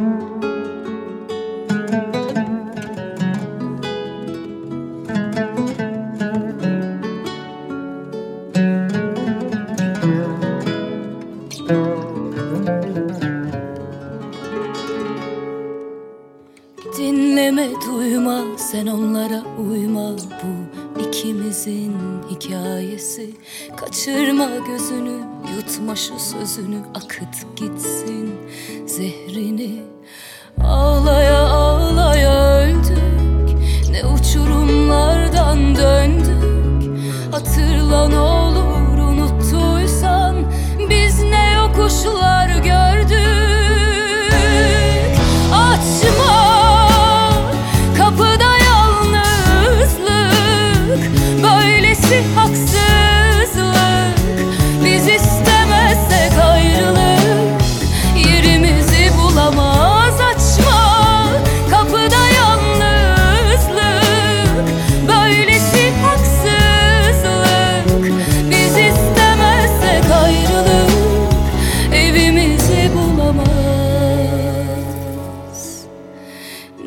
Dinleme duyma sen onlara uyma. Bu ikimizin hikayesi. Kaçırma gözünü yutma şu sözünü akıt gitsin zehrini. Ağlaya ağlaya öldük ne uçurumlardan döndük. Hatırla ne olur unuttuysan biz ne yokuşlar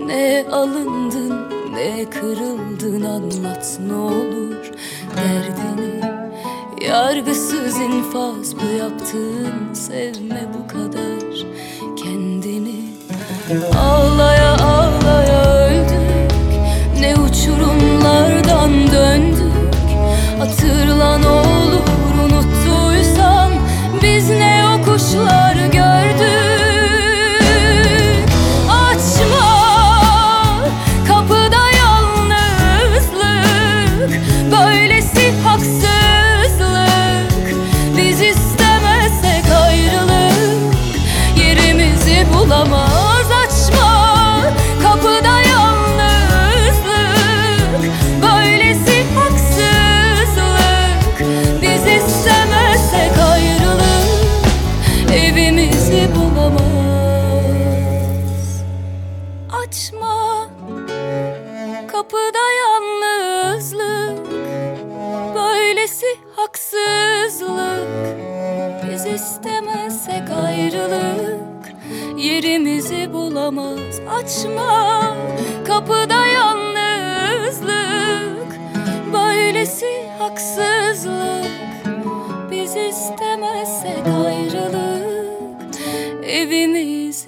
ne alındın ne kırıldın anlat ne olur derdini. Yargısız infaz bu yaptığın sevme bu kadar kendini. Ağlaya Açma. Kapıda yalnızlık Böylesi haksızlık. Biz istemezsek ayrılık Yerimizi bulamaz. Açma. Kapıda yalnızlık Böylesi haksızlık. Biz istemezsek ayrılık Evimiz